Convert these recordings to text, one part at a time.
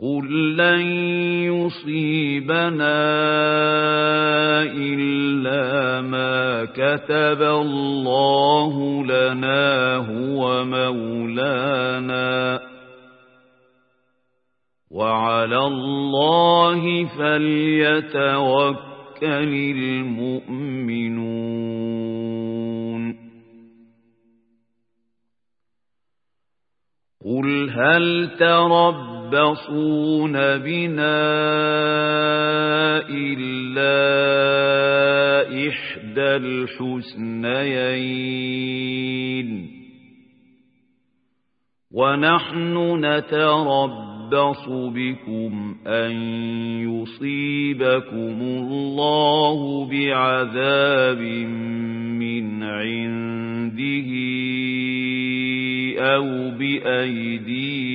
قُل لَّن يُصِيبَنَا إِلَّا مَا كَتَبَ اللَّهُ لَنَا هُوَ مَوْلَانَا وَعَلَى اللَّهِ فَلْيَتَوَكَّلِ الْمُؤْمِنُونَ قُلْ هَلْ تَرَبَّصُونَ يتربصون بنا إلا إحدى الحسنيين ونحن نتربص بكم أن يصيبكم الله بعذاب من عنده أو بأيدينا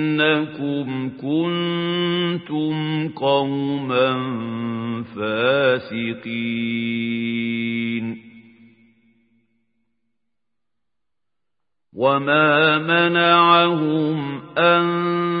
إنكم كنتم قوما فاسقين وما منعهم أن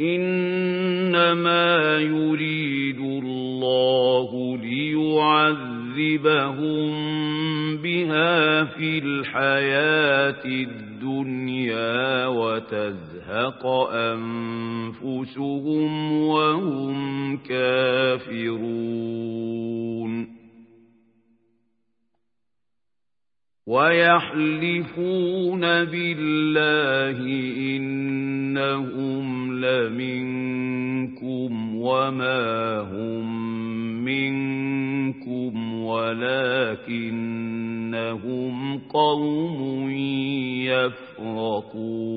إنما يريد الله ليعذبهم بها في الحياة الدنيا وتزهق أنفسهم وهم كافرون. ويحلفون بالله إنهم لمنكم وما هم منكم ولكنهم قوم يفرقون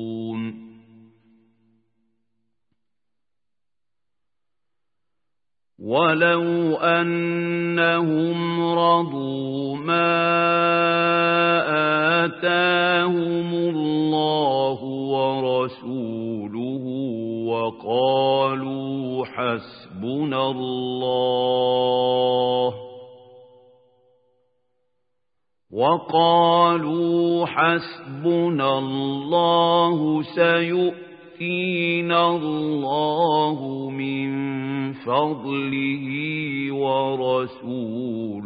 ولو أنهم رضوا ما آتاهم الله ورسوله وقالوا حسبنا الله وقالوا حسبنا الله سيؤتينا الله من فضله ورسوله